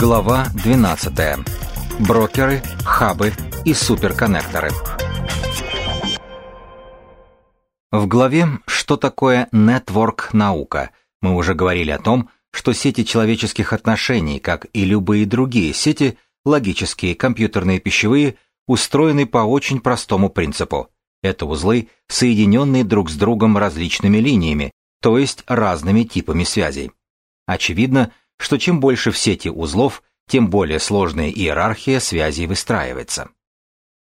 Глава 12. Брокеры, хабы и суперконнекторы. В главе «Что такое нетворк-наука» мы уже говорили о том, что сети человеческих отношений, как и любые другие сети, логические, компьютерные, пищевые, устроены по очень простому принципу. Это узлы, соединенные друг с другом различными линиями, то есть разными типами связей. Очевидно, что чем больше в сети узлов, тем более сложная иерархия связей выстраивается.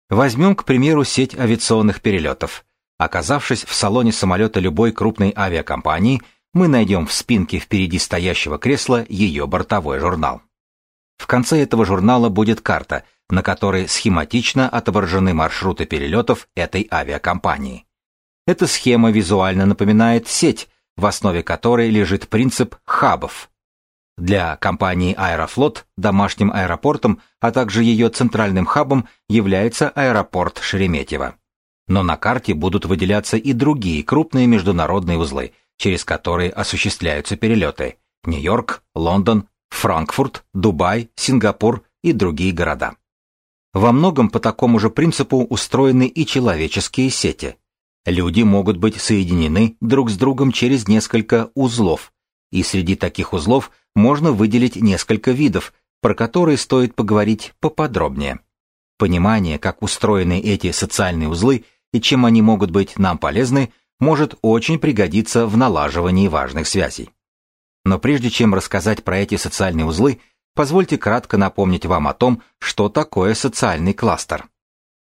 Возьмем, к примеру, сеть авиационных перелетов. Оказавшись в салоне самолета любой крупной авиакомпании, мы найдем в спинке впереди стоящего кресла ее бортовой журнал. В конце этого журнала будет карта, на которой схематично отображены маршруты перелетов этой авиакомпании. Эта схема визуально напоминает сеть, в основе которой лежит принцип хабов, для компании Аэрофлот домашним аэропортом, а также ее центральным хабом является аэропорт Шереметьево. Но на карте будут выделяться и другие крупные международные узлы, через которые осуществляются перелеты – Нью-Йорк, Лондон, Франкфурт, Дубай, Сингапур и другие города. Во многом по такому же принципу устроены и человеческие сети. Люди могут быть соединены друг с другом через несколько узлов, и среди таких узлов можно выделить несколько видов, про которые стоит поговорить поподробнее. Понимание, как устроены эти социальные узлы и чем они могут быть нам полезны, может очень пригодиться в налаживании важных связей. Но прежде чем рассказать про эти социальные узлы, позвольте кратко напомнить вам о том, что такое социальный кластер.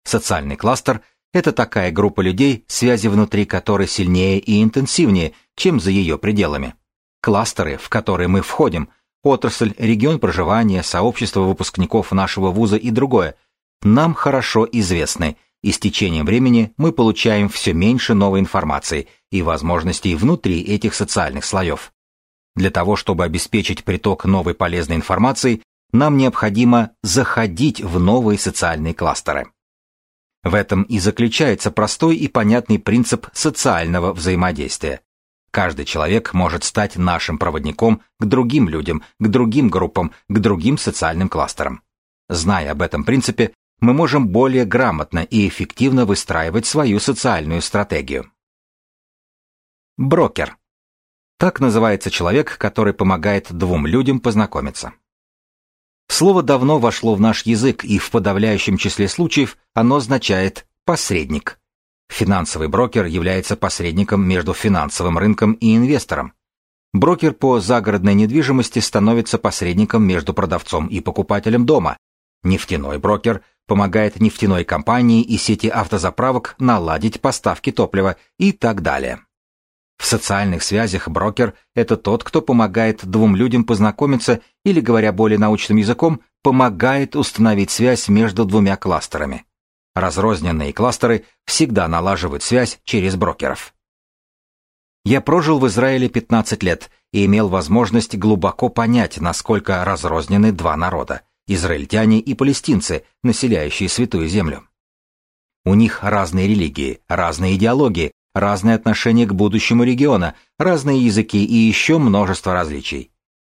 Социальный кластер – это такая группа людей, связи внутри которой сильнее и интенсивнее, чем за ее пределами. Кластеры, в которые мы входим, отрасль, регион проживания, сообщество выпускников нашего вуза и другое, нам хорошо известны, и с течением времени мы получаем все меньше новой информации и возможностей внутри этих социальных слоев. Для того, чтобы обеспечить приток новой полезной информации, нам необходимо заходить в новые социальные кластеры. В этом и заключается простой и понятный принцип социального взаимодействия. Каждый человек может стать нашим проводником к другим людям, к другим группам, к другим социальным кластерам. Зная об этом принципе, мы можем более грамотно и эффективно выстраивать свою социальную стратегию. Брокер. Так называется человек, который помогает двум людям познакомиться. Слово давно вошло в наш язык, и в подавляющем числе случаев оно означает «посредник». Финансовый брокер является посредником между финансовым рынком и инвестором. Брокер по загородной недвижимости становится посредником между продавцом и покупателем дома. Нефтяной брокер помогает нефтяной компании и сети автозаправок наладить поставки топлива и так далее. В социальных связях брокер – это тот, кто помогает двум людям познакомиться или, говоря более научным языком, помогает установить связь между двумя кластерами. Разрозненные кластеры всегда налаживают связь через брокеров. Я прожил в Израиле 15 лет и имел возможность глубоко понять, насколько разрознены два народа – израильтяне и палестинцы, населяющие Святую Землю. У них разные религии, разные идеологии, разные отношения к будущему региона, разные языки и еще множество различий.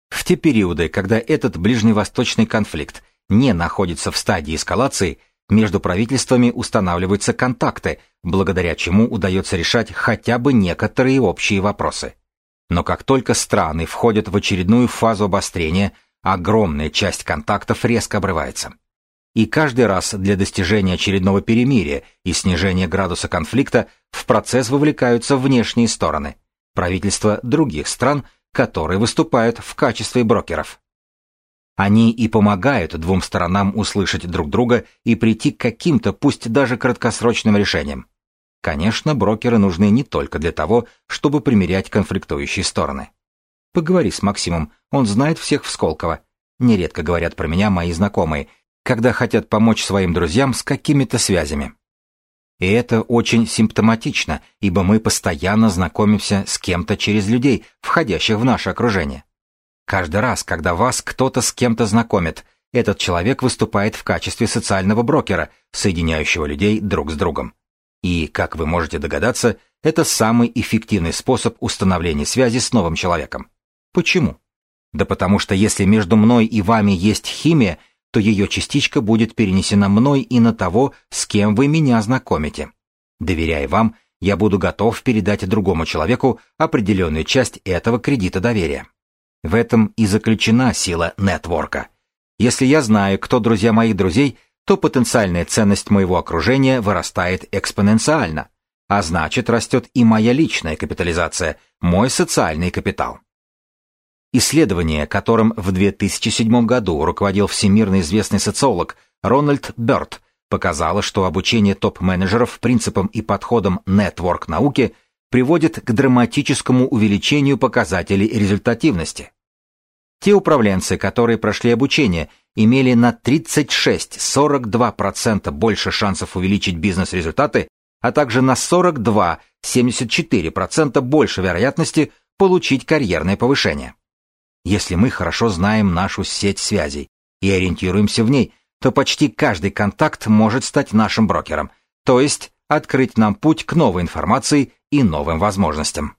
В те периоды, когда этот ближневосточный конфликт не находится в стадии эскалации – между правительствами устанавливаются контакты, благодаря чему удается решать хотя бы некоторые общие вопросы. Но как только страны входят в очередную фазу обострения, огромная часть контактов резко обрывается. И каждый раз для достижения очередного перемирия и снижения градуса конфликта в процесс вовлекаются внешние стороны, правительства других стран, которые выступают в качестве брокеров. Они и помогают двум сторонам услышать друг друга и прийти к каким-то, пусть даже краткосрочным решениям. Конечно, брокеры нужны не только для того, чтобы примирять конфликтующие стороны. Поговори с Максимом, он знает всех в Сколково. Нередко говорят про меня мои знакомые, когда хотят помочь своим друзьям с какими-то связями. И это очень симптоматично, ибо мы постоянно знакомимся с кем-то через людей, входящих в наше окружение. Каждый раз, когда вас кто-то с кем-то знакомит, этот человек выступает в качестве социального брокера, соединяющего людей друг с другом. И, как вы можете догадаться, это самый эффективный способ установления связи с новым человеком. Почему? Да потому что если между мной и вами есть химия, то ее частичка будет перенесена мной и на того, с кем вы меня знакомите. Доверяя вам, я буду готов передать другому человеку определенную часть этого кредита доверия. В этом и заключена сила нетворка. Если я знаю, кто друзья моих друзей, то потенциальная ценность моего окружения вырастает экспоненциально, а значит растет и моя личная капитализация, мой социальный капитал. Исследование, которым в 2007 году руководил всемирно известный социолог Рональд Бёрд, показало, что обучение топ-менеджеров принципам и подходам нетворк-науки приводит к драматическому увеличению показателей результативности. Те управленцы, которые прошли обучение, имели на 36-42% больше шансов увеличить бизнес-результаты, а также на 42-74% больше вероятности получить карьерное повышение. Если мы хорошо знаем нашу сеть связей и ориентируемся в ней, то почти каждый контакт может стать нашим брокером, то есть открыть нам путь к новой информации и новым возможностям.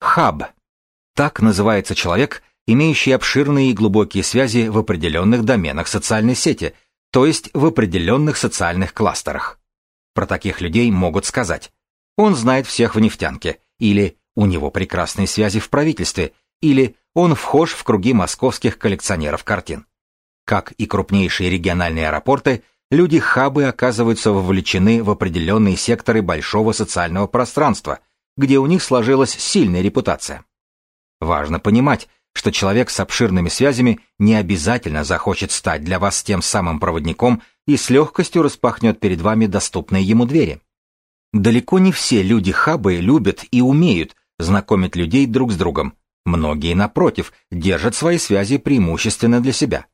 Хаб. Так называется человек, имеющий обширные и глубокие связи в определенных доменах социальной сети, то есть в определенных социальных кластерах. Про таких людей могут сказать «он знает всех в нефтянке» или «у него прекрасные связи в правительстве» или он вхож в круги московских коллекционеров картин. Как и крупнейшие региональные аэропорты, люди-хабы оказываются вовлечены в определенные секторы большого социального пространства, где у них сложилась сильная репутация. Важно понимать, что человек с обширными связями не обязательно захочет стать для вас тем самым проводником и с легкостью распахнет перед вами доступные ему двери. Далеко не все люди-хабы любят и умеют знакомить людей друг с другом, Многие, напротив, держат свои связи преимущественно для себя.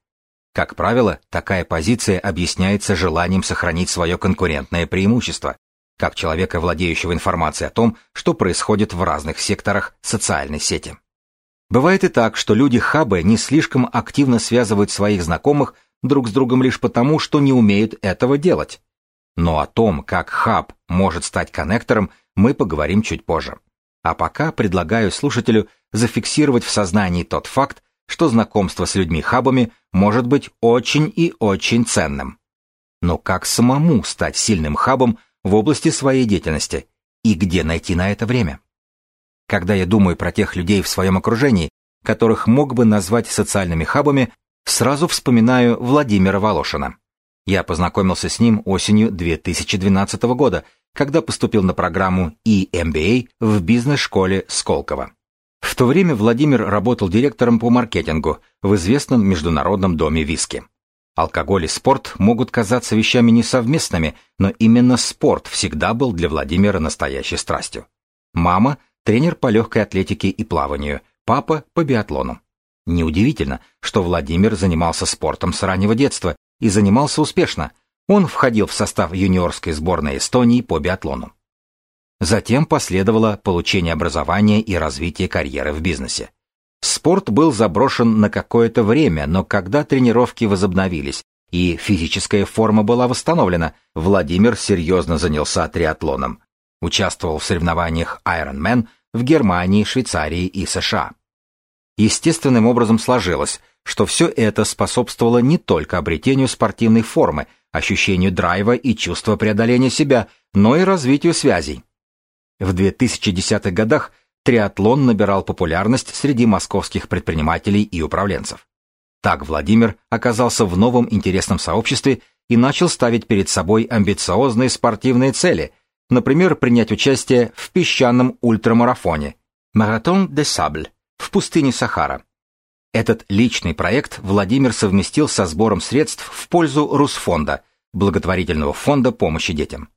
Как правило, такая позиция объясняется желанием сохранить свое конкурентное преимущество, как человека, владеющего информацией о том, что происходит в разных секторах социальной сети. Бывает и так, что люди хабы не слишком активно связывают своих знакомых друг с другом лишь потому, что не умеют этого делать. Но о том, как хаб может стать коннектором, мы поговорим чуть позже. А пока предлагаю слушателю зафиксировать в сознании тот факт, что знакомство с людьми-хабами может быть очень и очень ценным. Но как самому стать сильным хабом в области своей деятельности и где найти на это время? Когда я думаю про тех людей в своем окружении, которых мог бы назвать социальными хабами, сразу вспоминаю Владимира Волошина. Я познакомился с ним осенью 2012 года, когда поступил на программу EMBA в бизнес-школе Сколково. В то время Владимир работал директором по маркетингу в известном международном доме виски. Алкоголь и спорт могут казаться вещами несовместными, но именно спорт всегда был для Владимира настоящей страстью. Мама – тренер по легкой атлетике и плаванию, папа – по биатлону. Неудивительно, что Владимир занимался спортом с раннего детства и занимался успешно – он входил в состав юниорской сборной Эстонии по биатлону. Затем последовало получение образования и развитие карьеры в бизнесе. Спорт был заброшен на какое-то время, но когда тренировки возобновились и физическая форма была восстановлена, Владимир серьезно занялся триатлоном. Участвовал в соревнованиях Ironman в Германии, Швейцарии и США. Естественным образом сложилось, что все это способствовало не только обретению спортивной формы, ощущению драйва и чувства преодоления себя, но и развитию связей. В 2010-х годах триатлон набирал популярность среди московских предпринимателей и управленцев. Так Владимир оказался в новом интересном сообществе и начал ставить перед собой амбициозные спортивные цели, например, принять участие в песчаном ультрамарафоне «Маратон де Сабль» в пустыне Сахара, этот личный проект Владимир совместил со сбором средств в пользу Русфонда, благотворительного фонда помощи детям.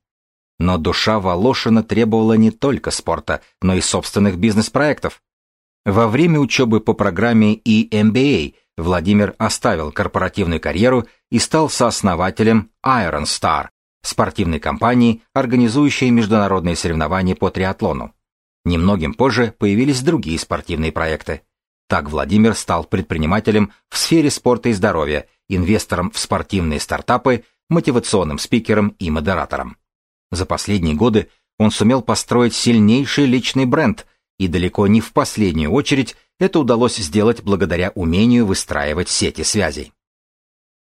Но душа Волошина требовала не только спорта, но и собственных бизнес-проектов. Во время учебы по программе EMBA Владимир оставил корпоративную карьеру и стал сооснователем Iron Star, спортивной компании, организующей международные соревнования по триатлону. Немногим позже появились другие спортивные проекты. Так Владимир стал предпринимателем в сфере спорта и здоровья, инвестором в спортивные стартапы, мотивационным спикером и модератором. За последние годы он сумел построить сильнейший личный бренд И далеко не в последнюю очередь это удалось сделать благодаря умению выстраивать сети связей.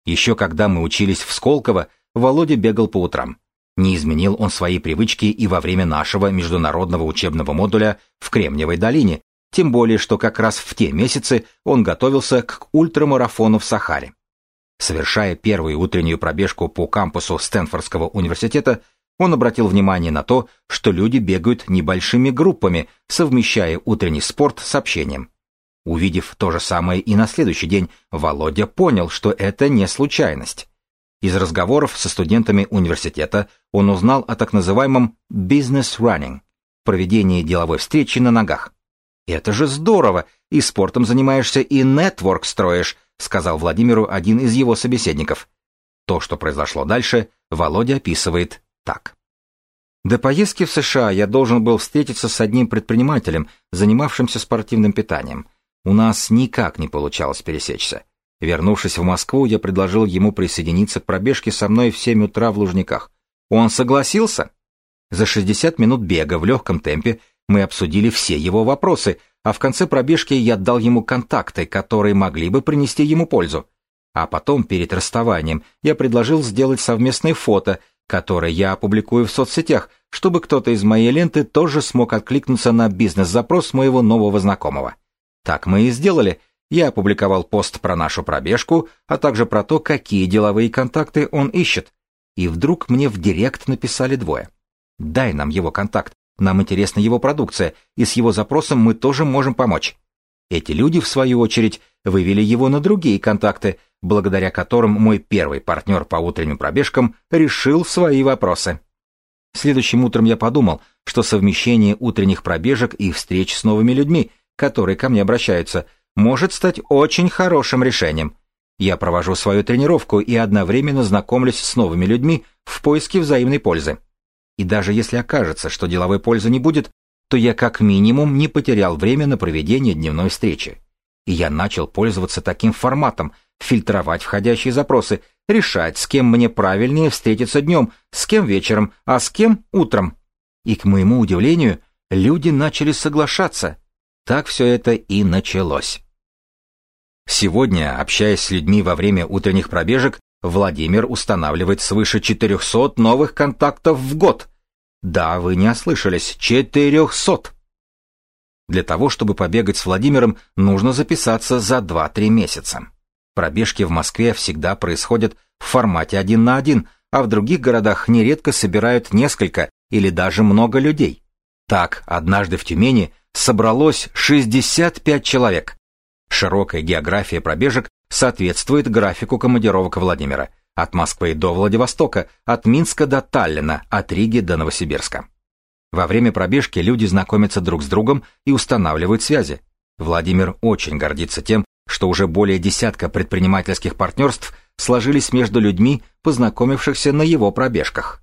Еще когда мы учились в Сколково, Володя бегал по утрам. Не изменил он свои привычки и во время нашего международного учебного модуля в Кремниевой долине, тем более, что как раз в те месяцы он готовился к ультрамарафону в Сахаре. Совершая первую утреннюю пробежку по кампусу Стэнфордского университета, он обратил внимание на то, что люди бегают небольшими группами, совмещая утренний спорт с общением. Увидев то же самое и на следующий день, Володя понял, что это не случайность. Из разговоров со студентами университета он узнал о так называемом «business running» – проведении деловой встречи на ногах. «Это же здорово! И спортом занимаешься, и нетворк строишь», — сказал Владимиру один из его собеседников. То, что произошло дальше, Володя описывает так. До поездки в США я должен был встретиться с одним предпринимателем, занимавшимся спортивным питанием. У нас никак не получалось пересечься. Вернувшись в Москву, я предложил ему присоединиться к пробежке со мной в 7 утра в Лужниках. Он согласился. За 60 минут бега в легком темпе мы обсудили все его вопросы, а в конце пробежки я дал ему контакты, которые могли бы принести ему пользу. А потом, перед расставанием, я предложил сделать совместное фото, которое я опубликую в соцсетях, чтобы кто-то из моей ленты тоже смог откликнуться на бизнес-запрос моего нового знакомого. Так мы и сделали. Я опубликовал пост про нашу пробежку, а также про то, какие деловые контакты он ищет. И вдруг мне в директ написали двое. «Дай нам его контакт, нам интересна его продукция, и с его запросом мы тоже можем помочь». Эти люди, в свою очередь, вывели его на другие контакты, благодаря которым мой первый партнер по утренним пробежкам решил свои вопросы. Следующим утром я подумал, что совмещение утренних пробежек и встреч с новыми людьми, которые ко мне обращаются, может стать очень хорошим решением. Я провожу свою тренировку и одновременно знакомлюсь с новыми людьми в поиске взаимной пользы. И даже если окажется, что деловой пользы не будет, то я как минимум не потерял время на проведение дневной встречи. И я начал пользоваться таким форматом, фильтровать входящие запросы, решать, с кем мне правильнее встретиться днем, с кем вечером, а с кем утром. И, к моему удивлению, люди начали соглашаться. Так все это и началось. Сегодня, общаясь с людьми во время утренних пробежек, Владимир устанавливает свыше 400 новых контактов в год. Да, вы не ослышались, 400. Для того, чтобы побегать с Владимиром, нужно записаться за 2-3 месяца. Пробежки в Москве всегда происходят в формате один на один, а в других городах нередко собирают несколько или даже много людей. Так, однажды в Тюмени собралось 65 человек. Широкая география пробежек соответствует графику командировок Владимира. От Москвы до Владивостока, от Минска до Таллина, от Риги до Новосибирска. Во время пробежки люди знакомятся друг с другом и устанавливают связи. Владимир очень гордится тем, что уже более десятка предпринимательских партнерств сложились между людьми, познакомившихся на его пробежках.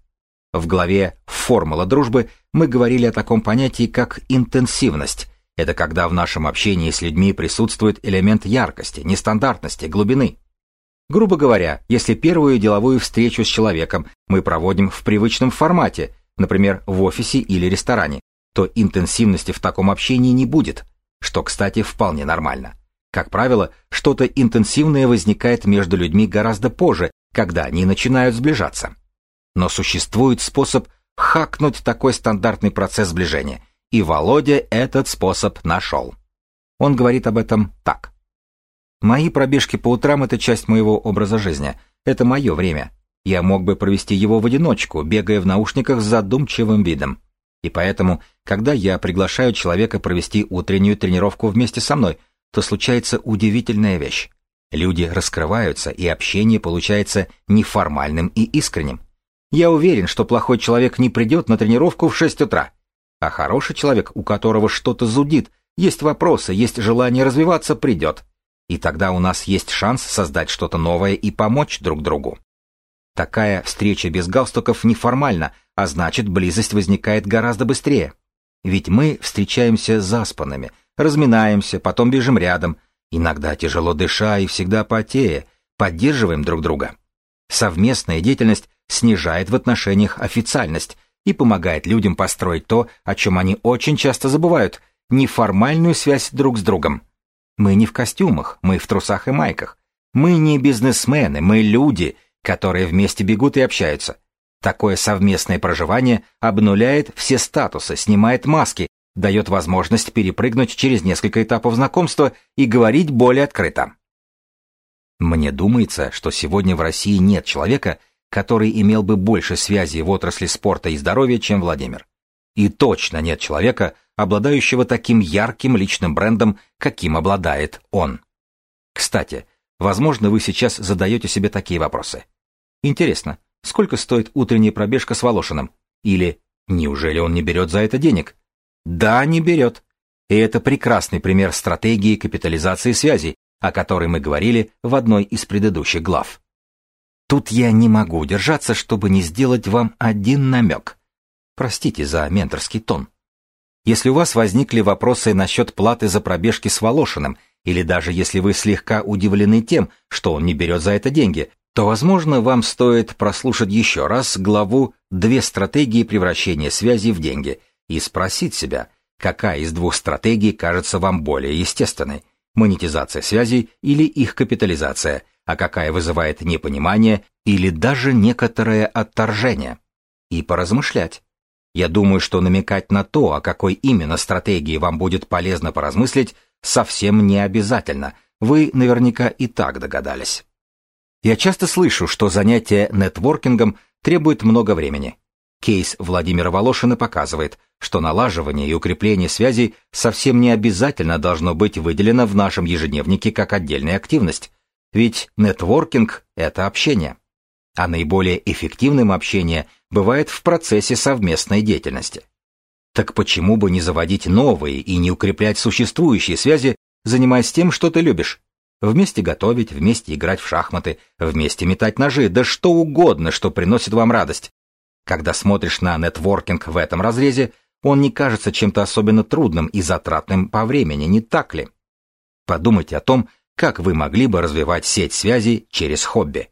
В главе «Формула дружбы» мы говорили о таком понятии, как интенсивность. Это когда в нашем общении с людьми присутствует элемент яркости, нестандартности, глубины. Грубо говоря, если первую деловую встречу с человеком мы проводим в привычном формате, например, в офисе или ресторане, то интенсивности в таком общении не будет, что, кстати, вполне нормально. Как правило, что-то интенсивное возникает между людьми гораздо позже, когда они начинают сближаться. Но существует способ хакнуть такой стандартный процесс сближения, и Володя этот способ нашел. Он говорит об этом так. «Мои пробежки по утрам — это часть моего образа жизни. Это мое время. Я мог бы провести его в одиночку, бегая в наушниках с задумчивым видом. И поэтому, когда я приглашаю человека провести утреннюю тренировку вместе со мной, то случается удивительная вещь. Люди раскрываются, и общение получается неформальным и искренним. Я уверен, что плохой человек не придет на тренировку в 6 утра. А хороший человек, у которого что-то зудит, есть вопросы, есть желание развиваться, придет. И тогда у нас есть шанс создать что-то новое и помочь друг другу. Такая встреча без галстуков неформальна, а значит близость возникает гораздо быстрее. Ведь мы встречаемся заспанными, разминаемся, потом бежим рядом, иногда тяжело дыша и всегда потея, поддерживаем друг друга. Совместная деятельность снижает в отношениях официальность и помогает людям построить то, о чем они очень часто забывают, неформальную связь друг с другом. Мы не в костюмах, мы в трусах и майках. Мы не бизнесмены, мы люди, которые вместе бегут и общаются. Такое совместное проживание обнуляет все статусы, снимает маски, дает возможность перепрыгнуть через несколько этапов знакомства и говорить более открыто. Мне думается, что сегодня в России нет человека, который имел бы больше связей в отрасли спорта и здоровья, чем Владимир. И точно нет человека, обладающего таким ярким личным брендом, каким обладает он. Кстати, возможно, вы сейчас задаете себе такие вопросы. Интересно, сколько стоит утренняя пробежка с Волошиным? Или неужели он не берет за это денег? Да, не берет. И это прекрасный пример стратегии капитализации связей, о которой мы говорили в одной из предыдущих глав. Тут я не могу удержаться, чтобы не сделать вам один намек. Простите за менторский тон. Если у вас возникли вопросы насчет платы за пробежки с Волошиным, или даже если вы слегка удивлены тем, что он не берет за это деньги, то, возможно, вам стоит прослушать еще раз главу «Две стратегии превращения связи в деньги» и спросить себя, какая из двух стратегий кажется вам более естественной – монетизация связей или их капитализация, а какая вызывает непонимание или даже некоторое отторжение. И поразмышлять. Я думаю, что намекать на то, о какой именно стратегии вам будет полезно поразмыслить, совсем не обязательно. Вы наверняка и так догадались. Я часто слышу, что занятие нетворкингом требует много времени. Кейс Владимира Волошина показывает, что налаживание и укрепление связей совсем не обязательно должно быть выделено в нашем ежедневнике как отдельная активность. Ведь нетворкинг — это общение. А наиболее эффективным общение бывает в процессе совместной деятельности. Так почему бы не заводить новые и не укреплять существующие связи, занимаясь тем, что ты любишь? Вместе готовить, вместе играть в шахматы, вместе метать ножи, да что угодно, что приносит вам радость. Когда смотришь на нетворкинг в этом разрезе, он не кажется чем-то особенно трудным и затратным по времени, не так ли? Подумайте о том, как вы могли бы развивать сеть связей через хобби.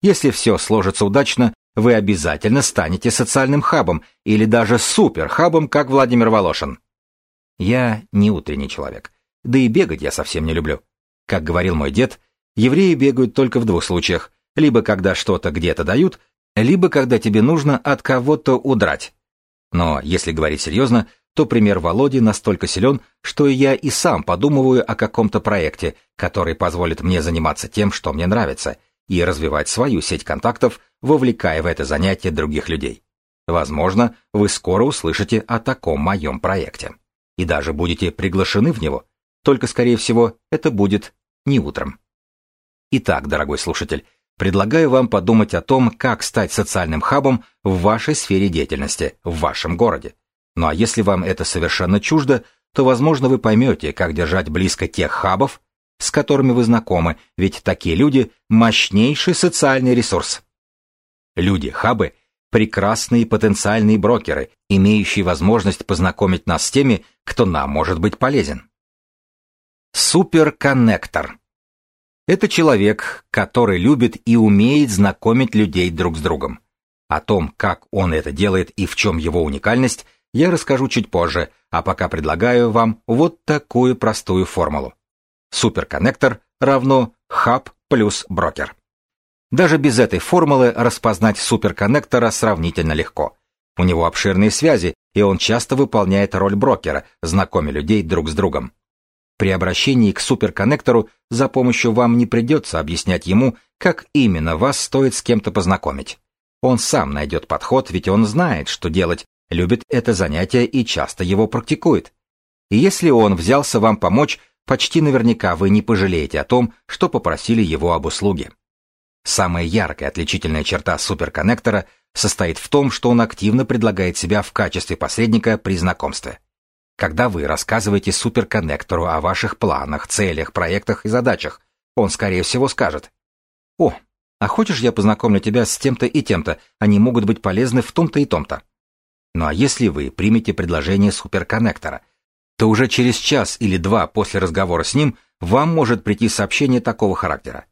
Если все сложится удачно, вы обязательно станете социальным хабом или даже суперхабом, как Владимир Волошин. Я не утренний человек, да и бегать я совсем не люблю. Как говорил мой дед, евреи бегают только в двух случаях, либо когда что-то где-то дают, либо когда тебе нужно от кого-то удрать. Но если говорить серьезно, то пример Володи настолько силен, что я и сам подумываю о каком-то проекте, который позволит мне заниматься тем, что мне нравится, и развивать свою сеть контактов, вовлекая в это занятие других людей. Возможно, вы скоро услышите о таком моем проекте. И даже будете приглашены в него. Только, скорее всего, это будет не утром. Итак, дорогой слушатель, предлагаю вам подумать о том, как стать социальным хабом в вашей сфере деятельности, в вашем городе. Ну а если вам это совершенно чуждо, то, возможно, вы поймете, как держать близко тех хабов, с которыми вы знакомы, ведь такие люди – мощнейший социальный ресурс. Люди-хабы – прекрасные потенциальные брокеры, имеющие возможность познакомить нас с теми, кто нам может быть полезен. Суперконнектор. Это человек, который любит и умеет знакомить людей друг с другом. О том, как он это делает и в чем его уникальность – я расскажу чуть позже, а пока предлагаю вам вот такую простую формулу. Суперконнектор равно хаб плюс брокер. Даже без этой формулы распознать суперконнектора сравнительно легко. У него обширные связи, и он часто выполняет роль брокера, знакомя людей друг с другом. При обращении к суперконнектору за помощью вам не придется объяснять ему, как именно вас стоит с кем-то познакомить. Он сам найдет подход, ведь он знает, что делать, любит это занятие и часто его практикует. И если он взялся вам помочь, почти наверняка вы не пожалеете о том, что попросили его об услуге. Самая яркая отличительная черта суперконнектора состоит в том, что он активно предлагает себя в качестве посредника при знакомстве. Когда вы рассказываете суперконнектору о ваших планах, целях, проектах и задачах, он, скорее всего, скажет «О, а хочешь я познакомлю тебя с тем-то и тем-то, они могут быть полезны в том-то и том-то». Ну а если вы примете предложение суперконнектора, то уже через час или два после разговора с ним вам может прийти сообщение такого характера.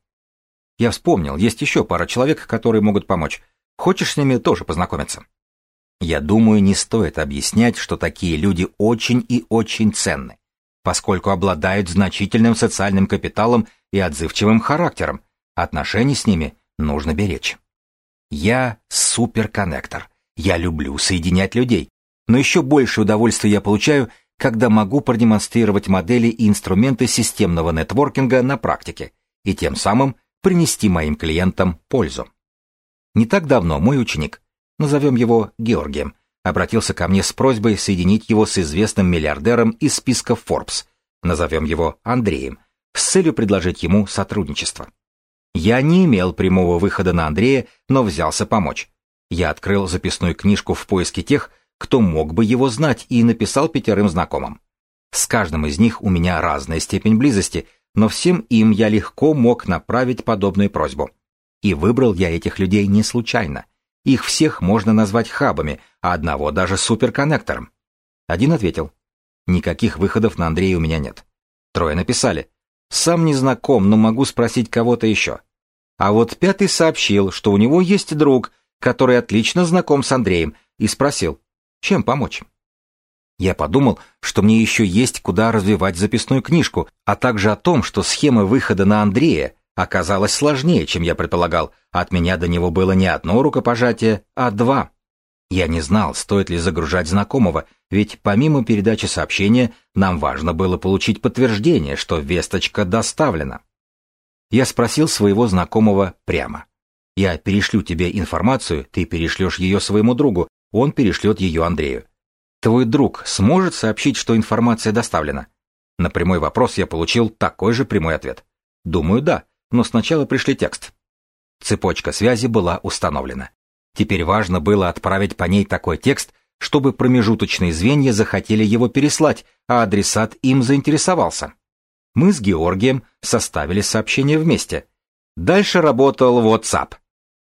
Я вспомнил, есть еще пара человек, которые могут помочь. Хочешь с ними тоже познакомиться? Я думаю, не стоит объяснять, что такие люди очень и очень ценны, поскольку обладают значительным социальным капиталом и отзывчивым характером. Отношения с ними нужно беречь. Я суперконнектор. Я люблю соединять людей. Но еще больше удовольствия я получаю, когда могу продемонстрировать модели и инструменты системного нетворкинга на практике и тем самым принести моим клиентам пользу. Не так давно мой ученик, назовем его Георгием, обратился ко мне с просьбой соединить его с известным миллиардером из списка Forbes, назовем его Андреем, с целью предложить ему сотрудничество. Я не имел прямого выхода на Андрея, но взялся помочь. Я открыл записную книжку в поиске тех, кто мог бы его знать, и написал пятерым знакомым. С каждым из них у меня разная степень близости, но всем им я легко мог направить подобную просьбу. И выбрал я этих людей не случайно. Их всех можно назвать хабами, а одного даже суперконнектором. Один ответил. Никаких выходов на Андрея у меня нет. Трое написали. Сам не знаком, но могу спросить кого-то еще. А вот пятый сообщил, что у него есть друг, который отлично знаком с Андреем, и спросил, чем помочь. Я подумал, что мне еще есть куда развивать записную книжку, а также о том, что схема выхода на Андрея оказалась сложнее, чем я предполагал. От меня до него было не одно рукопожатие, а два. Я не знал, стоит ли загружать знакомого, ведь помимо передачи сообщения нам важно было получить подтверждение, что весточка доставлена. Я спросил своего знакомого прямо. Я перешлю тебе информацию, ты перешлешь ее своему другу, он перешлет ее Андрею. Твой друг сможет сообщить, что информация доставлена? На прямой вопрос я получил такой же прямой ответ. Думаю, да, но сначала пришли текст. Цепочка связи была установлена. Теперь важно было отправить по ней такой текст, чтобы промежуточные звенья захотели его переслать, а адресат им заинтересовался. Мы с Георгием составили сообщение вместе. Дальше работал WhatsApp.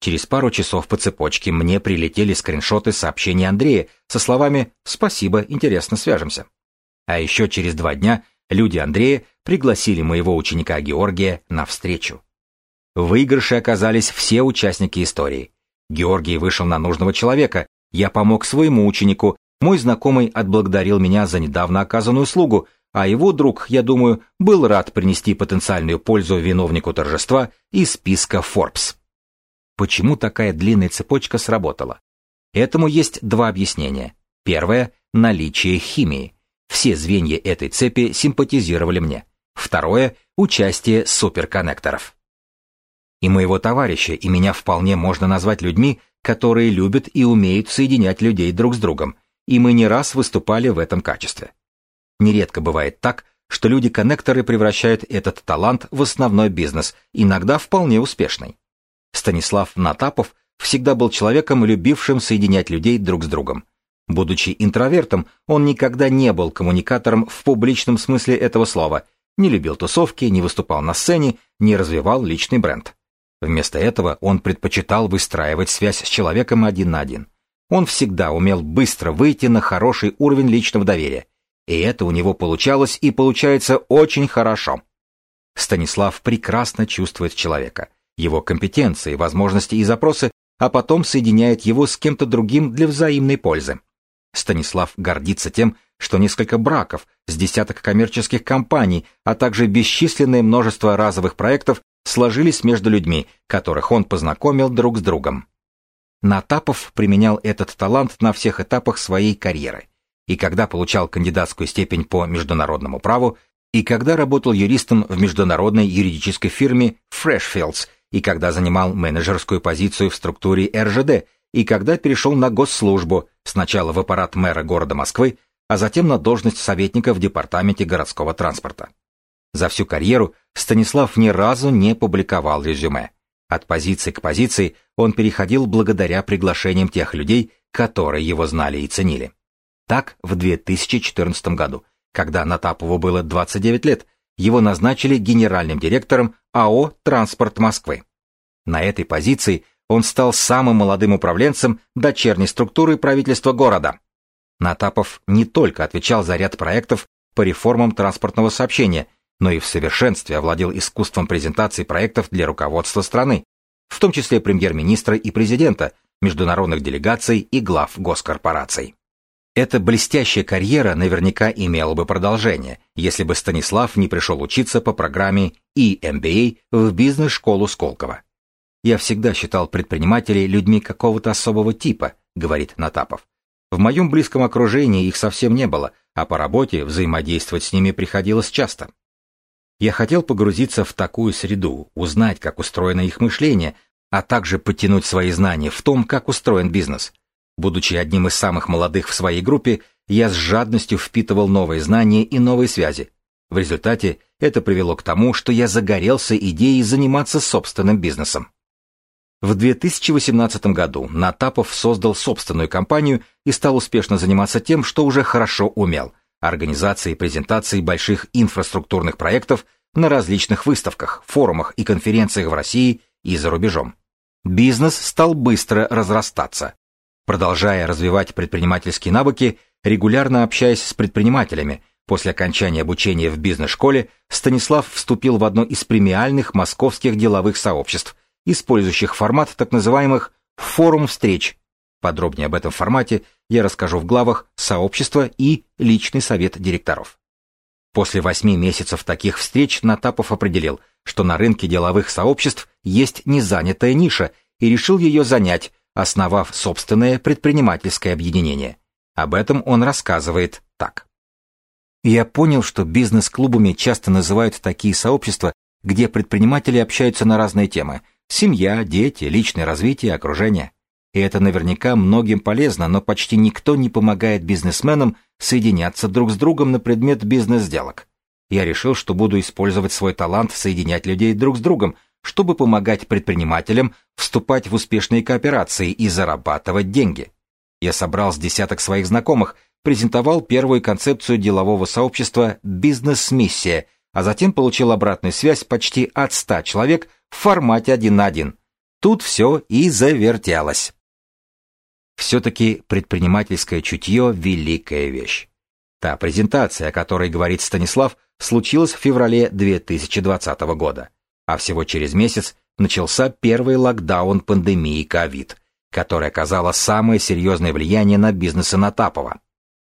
Через пару часов по цепочке мне прилетели скриншоты сообщений Андрея со словами «Спасибо, интересно, свяжемся». А еще через два дня люди Андрея пригласили моего ученика Георгия на встречу. В выигрыше оказались все участники истории. Георгий вышел на нужного человека, я помог своему ученику, мой знакомый отблагодарил меня за недавно оказанную услугу, а его друг, я думаю, был рад принести потенциальную пользу виновнику торжества из списка Forbes. Почему такая длинная цепочка сработала? Этому есть два объяснения. Первое – наличие химии. Все звенья этой цепи симпатизировали мне. Второе – участие суперконнекторов. И моего товарища, и меня вполне можно назвать людьми, которые любят и умеют соединять людей друг с другом, и мы не раз выступали в этом качестве. Нередко бывает так, что люди-коннекторы превращают этот талант в основной бизнес, иногда вполне успешный. Станислав Натапов всегда был человеком, любившим соединять людей друг с другом. Будучи интровертом, он никогда не был коммуникатором в публичном смысле этого слова, не любил тусовки, не выступал на сцене, не развивал личный бренд. Вместо этого он предпочитал выстраивать связь с человеком один на один. Он всегда умел быстро выйти на хороший уровень личного доверия. И это у него получалось и получается очень хорошо. Станислав прекрасно чувствует человека – его компетенции, возможности и запросы, а потом соединяет его с кем-то другим для взаимной пользы. Станислав гордится тем, что несколько браков с десяток коммерческих компаний, а также бесчисленное множество разовых проектов сложились между людьми, которых он познакомил друг с другом. Натапов применял этот талант на всех этапах своей карьеры. И когда получал кандидатскую степень по международному праву, и когда работал юристом в международной юридической фирме Freshfields и когда занимал менеджерскую позицию в структуре РЖД, и когда перешел на госслужбу, сначала в аппарат мэра города Москвы, а затем на должность советника в департаменте городского транспорта. За всю карьеру Станислав ни разу не публиковал резюме. От позиции к позиции он переходил благодаря приглашениям тех людей, которые его знали и ценили. Так, в 2014 году, когда Натапову было 29 лет, его назначили генеральным директором АО «Транспорт Москвы». На этой позиции он стал самым молодым управленцем дочерней структуры правительства города. Натапов не только отвечал за ряд проектов по реформам транспортного сообщения, но и в совершенстве овладел искусством презентации проектов для руководства страны, в том числе премьер-министра и президента, международных делегаций и глав госкорпораций. Эта блестящая карьера наверняка имела бы продолжение, если бы Станислав не пришел учиться по программе EMBA в бизнес-школу Сколково. «Я всегда считал предпринимателей людьми какого-то особого типа», — говорит Натапов. «В моем близком окружении их совсем не было, а по работе взаимодействовать с ними приходилось часто. Я хотел погрузиться в такую среду, узнать, как устроено их мышление, а также подтянуть свои знания в том, как устроен бизнес. Будучи одним из самых молодых в своей группе, я с жадностью впитывал новые знания и новые связи. В результате это привело к тому, что я загорелся идеей заниматься собственным бизнесом. В 2018 году Натапов создал собственную компанию и стал успешно заниматься тем, что уже хорошо умел – организацией презентаций больших инфраструктурных проектов на различных выставках, форумах и конференциях в России и за рубежом. Бизнес стал быстро разрастаться. Продолжая развивать предпринимательские навыки, регулярно общаясь с предпринимателями, после окончания обучения в бизнес-школе Станислав вступил в одно из премиальных московских деловых сообществ, использующих формат так называемых «форум встреч». Подробнее об этом формате я расскажу в главах «Сообщество» и «Личный совет директоров». После восьми месяцев таких встреч Натапов определил, что на рынке деловых сообществ есть незанятая ниша и решил ее занять, основав собственное предпринимательское объединение. Об этом он рассказывает так. Я понял, что бизнес-клубами часто называют такие сообщества, где предприниматели общаются на разные темы – семья, дети, личное развитие, окружение. И это наверняка многим полезно, но почти никто не помогает бизнесменам соединяться друг с другом на предмет бизнес-сделок. Я решил, что буду использовать свой талант соединять людей друг с другом, чтобы помогать предпринимателям вступать в успешные кооперации и зарабатывать деньги. Я собрал с десяток своих знакомых, презентовал первую концепцию делового сообщества «Бизнес-миссия», а затем получил обратную связь почти от 100 человек в формате один на один. Тут все и завертелось. Все-таки предпринимательское чутье – великая вещь. Та презентация, о которой говорит Станислав, случилась в феврале 2020 года а всего через месяц начался первый локдаун пандемии ковид, который оказала самое серьезное влияние на бизнес Анатапова.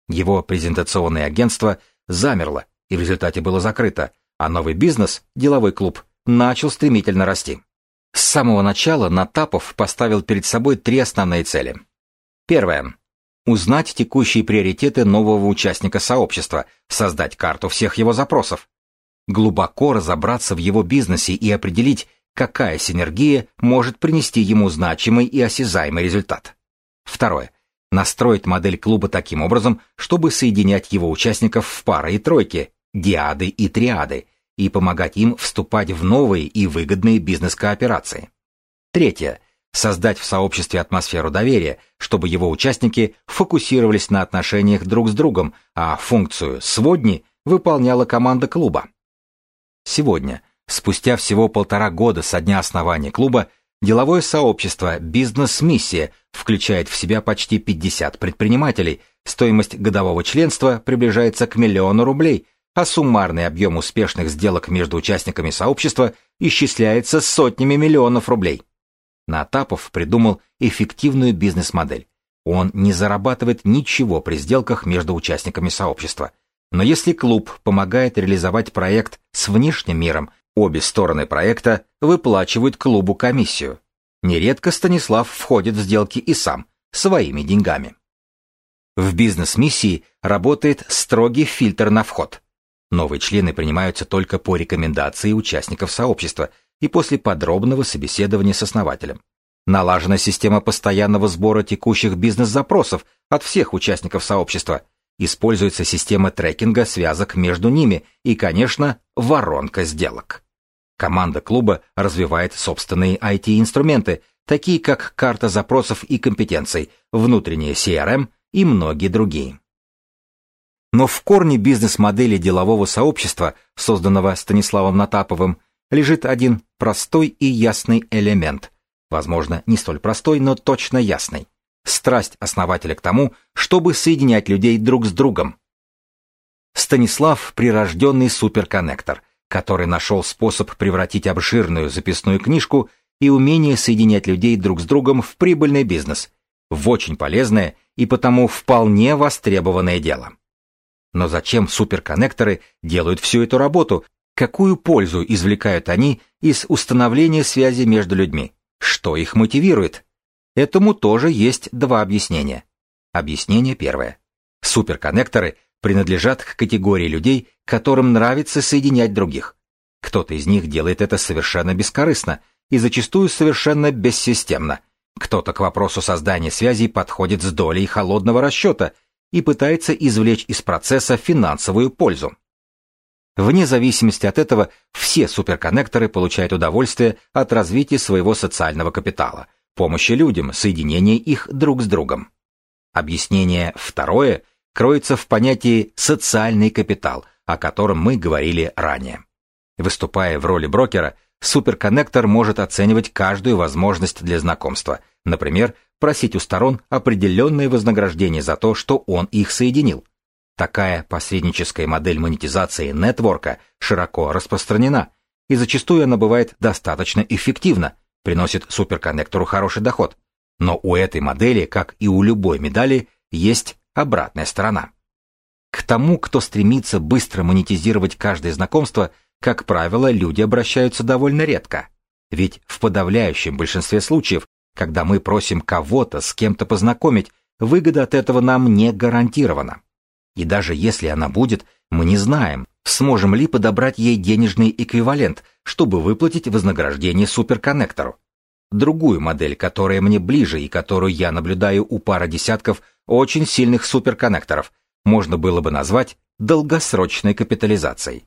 Его презентационное агентство замерло и в результате было закрыто, а новый бизнес, деловой клуб, начал стремительно расти. С самого начала Натапов поставил перед собой три основные цели. Первое. Узнать текущие приоритеты нового участника сообщества, создать карту всех его запросов, глубоко разобраться в его бизнесе и определить, какая синергия может принести ему значимый и осязаемый результат. Второе. Настроить модель клуба таким образом, чтобы соединять его участников в пары и тройки, диады и триады, и помогать им вступать в новые и выгодные бизнес-кооперации. Третье. Создать в сообществе атмосферу доверия, чтобы его участники фокусировались на отношениях друг с другом, а функцию «сводни» выполняла команда клуба. Сегодня, спустя всего полтора года со дня основания клуба, деловое сообщество «Бизнес-миссия» включает в себя почти 50 предпринимателей, стоимость годового членства приближается к миллиону рублей, а суммарный объем успешных сделок между участниками сообщества исчисляется сотнями миллионов рублей. Натапов придумал эффективную бизнес-модель. Он не зарабатывает ничего при сделках между участниками сообщества. Но если клуб помогает реализовать проект с внешним миром, обе стороны проекта выплачивают клубу комиссию. Нередко Станислав входит в сделки и сам, своими деньгами. В бизнес-миссии работает строгий фильтр на вход. Новые члены принимаются только по рекомендации участников сообщества и после подробного собеседования с основателем. Налажена система постоянного сбора текущих бизнес-запросов от всех участников сообщества, Используется система трекинга связок между ними и, конечно, воронка сделок. Команда клуба развивает собственные IT-инструменты, такие как карта запросов и компетенций, внутренняя CRM и многие другие. Но в корне бизнес-модели делового сообщества, созданного Станиславом Натаповым, лежит один простой и ясный элемент. Возможно, не столь простой, но точно ясный страсть основателя к тому, чтобы соединять людей друг с другом. Станислав – прирожденный суперконнектор, который нашел способ превратить обширную записную книжку и умение соединять людей друг с другом в прибыльный бизнес, в очень полезное и потому вполне востребованное дело. Но зачем суперконнекторы делают всю эту работу? Какую пользу извлекают они из установления связи между людьми? Что их мотивирует? Этому тоже есть два объяснения. Объяснение первое. Суперконнекторы принадлежат к категории людей, которым нравится соединять других. Кто-то из них делает это совершенно бескорыстно и зачастую совершенно бессистемно. Кто-то к вопросу создания связей подходит с долей холодного расчета и пытается извлечь из процесса финансовую пользу. Вне зависимости от этого, все суперконнекторы получают удовольствие от развития своего социального капитала, помощи людям, соединения их друг с другом. Объяснение второе кроется в понятии «социальный капитал», о котором мы говорили ранее. Выступая в роли брокера, суперконнектор может оценивать каждую возможность для знакомства, например, просить у сторон определенное вознаграждение за то, что он их соединил. Такая посредническая модель монетизации нетворка широко распространена, и зачастую она бывает достаточно эффективна, приносит суперконнектору хороший доход. Но у этой модели, как и у любой медали, есть обратная сторона. К тому, кто стремится быстро монетизировать каждое знакомство, как правило, люди обращаются довольно редко. Ведь в подавляющем большинстве случаев, когда мы просим кого-то с кем-то познакомить, выгода от этого нам не гарантирована. И даже если она будет, мы не знаем, сможем ли подобрать ей денежный эквивалент, чтобы выплатить вознаграждение суперконнектору. Другую модель, которая мне ближе и которую я наблюдаю у пары десятков очень сильных суперконнекторов, можно было бы назвать долгосрочной капитализацией.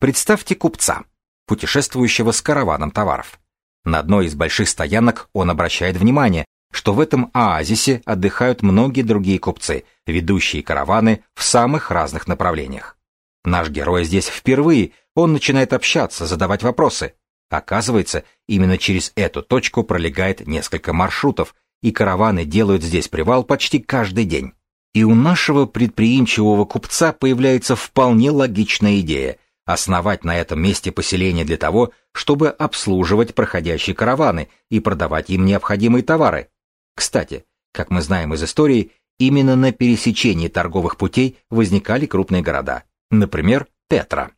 Представьте купца, путешествующего с караваном товаров. На одной из больших стоянок он обращает внимание, что в этом оазисе отдыхают многие другие купцы, ведущие караваны в самых разных направлениях. Наш герой здесь впервые, он начинает общаться, задавать вопросы. Оказывается, именно через эту точку пролегает несколько маршрутов, и караваны делают здесь привал почти каждый день. И у нашего предприимчивого купца появляется вполне логичная идея основать на этом месте поселение для того, чтобы обслуживать проходящие караваны и продавать им необходимые товары. Кстати, как мы знаем из истории, именно на пересечении торговых путей возникали крупные города, например, Петра.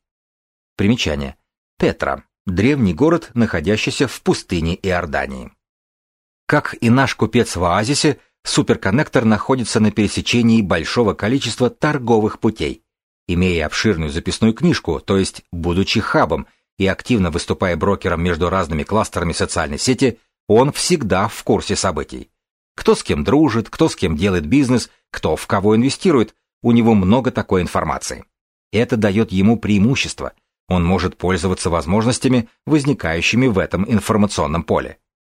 Примечание. Петра – древний город, находящийся в пустыне Иордании. Как и наш купец в оазисе, суперконнектор находится на пересечении большого количества торговых путей. Имея обширную записную книжку, то есть будучи хабом и активно выступая брокером между разными кластерами социальной сети, он всегда в курсе событий. Кто с кем дружит, кто с кем делает бизнес, кто в кого инвестирует, у него много такой информации. Это дает ему преимущество. Он может пользоваться возможностями, возникающими в этом информационном поле.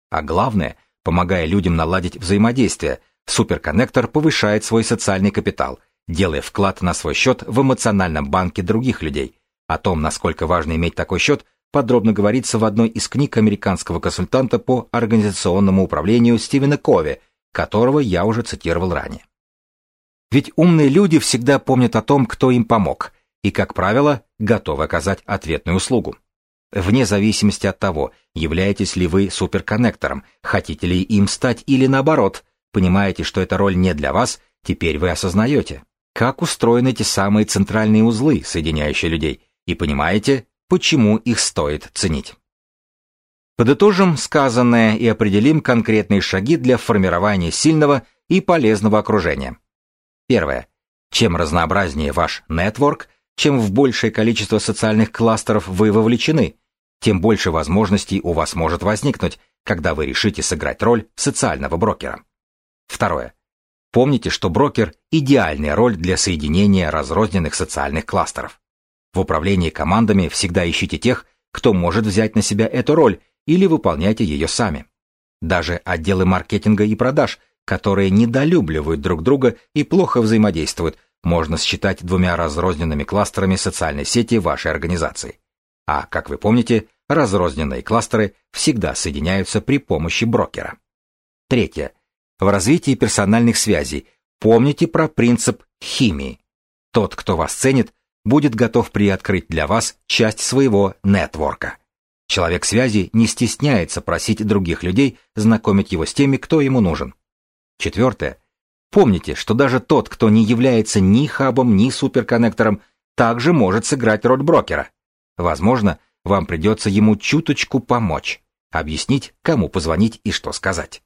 А главное, Помогая людям наладить взаимодействие, суперконнектор повышает свой социальный капитал, делая вклад на свой счет в эмоциональном банке других людей. О том, насколько важно иметь такой счет, подробно говорится в одной из книг американского консультанта по организационному управлению Стивена Кови, которого я уже цитировал ранее. Ведь умные люди всегда помнят о том, кто им помог, и, как правило, готовы оказать ответную услугу. Вне зависимости от того, являетесь ли вы суперконнектором, хотите ли им стать или наоборот, понимаете, что эта роль не для вас, теперь вы осознаете, как устроены эти самые центральные узлы, соединяющие людей, и понимаете, почему их стоит ценить. Подытожим сказанное и определим конкретные шаги для формирования сильного и полезного окружения. Первое. Чем разнообразнее ваш нетворк, чем в большее количество социальных кластеров вы вовлечены, тем больше возможностей у вас может возникнуть, когда вы решите сыграть роль социального брокера. Второе. Помните, что брокер – идеальная роль для соединения разрозненных социальных кластеров. В управлении командами всегда ищите тех, кто может взять на себя эту роль, или выполняйте ее сами. Даже отделы маркетинга и продаж, которые недолюбливают друг друга и плохо взаимодействуют, можно считать двумя разрозненными кластерами социальной сети вашей организации. А, как вы помните, разрозненные кластеры всегда соединяются при помощи брокера. Третье. В развитии персональных связей помните про принцип химии. Тот, кто вас ценит, будет готов приоткрыть для вас часть своего нетворка. Человек связи не стесняется просить других людей знакомить его с теми, кто ему нужен. Четвертое. Помните, что даже тот, кто не является ни хабом, ни суперконнектором, также может сыграть роль брокера. Возможно, вам придется ему чуточку помочь, объяснить, кому позвонить и что сказать.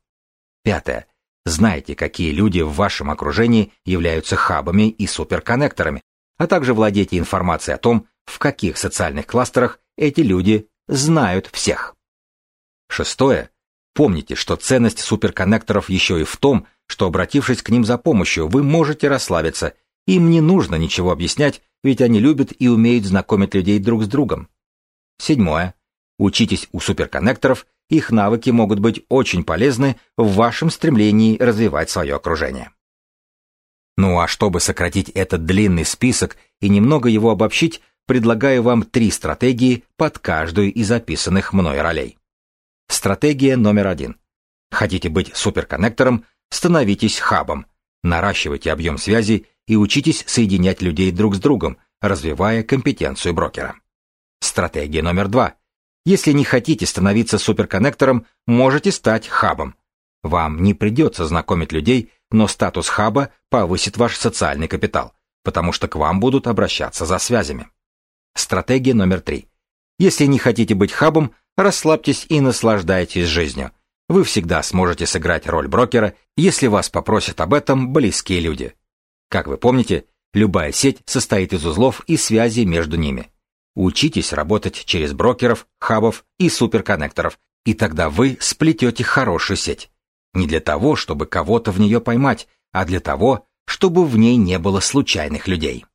Пятое. Знайте, какие люди в вашем окружении являются хабами и суперконнекторами, а также владейте информацией о том, в каких социальных кластерах эти люди знают всех. Шестое. Помните, что ценность суперконнекторов еще и в том, что, обратившись к ним за помощью, вы можете расслабиться, им не нужно ничего объяснять, ведь они любят и умеют знакомить людей друг с другом. Седьмое. Учитесь у суперконнекторов, их навыки могут быть очень полезны в вашем стремлении развивать свое окружение. Ну а чтобы сократить этот длинный список и немного его обобщить, предлагаю вам три стратегии под каждую из описанных мной ролей. Стратегия номер один. Хотите быть суперконнектором, становитесь хабом, наращивайте объем связи и учитесь соединять людей друг с другом, развивая компетенцию брокера. Стратегия номер два. Если не хотите становиться суперконнектором, можете стать хабом. Вам не придется знакомить людей, но статус хаба повысит ваш социальный капитал, потому что к вам будут обращаться за связями. Стратегия номер три. Если не хотите быть хабом, расслабьтесь и наслаждайтесь жизнью. Вы всегда сможете сыграть роль брокера, если вас попросят об этом близкие люди. Как вы помните, любая сеть состоит из узлов и связей между ними. Учитесь работать через брокеров, хабов и суперконнекторов, и тогда вы сплетете хорошую сеть. Не для того, чтобы кого-то в нее поймать, а для того, чтобы в ней не было случайных людей.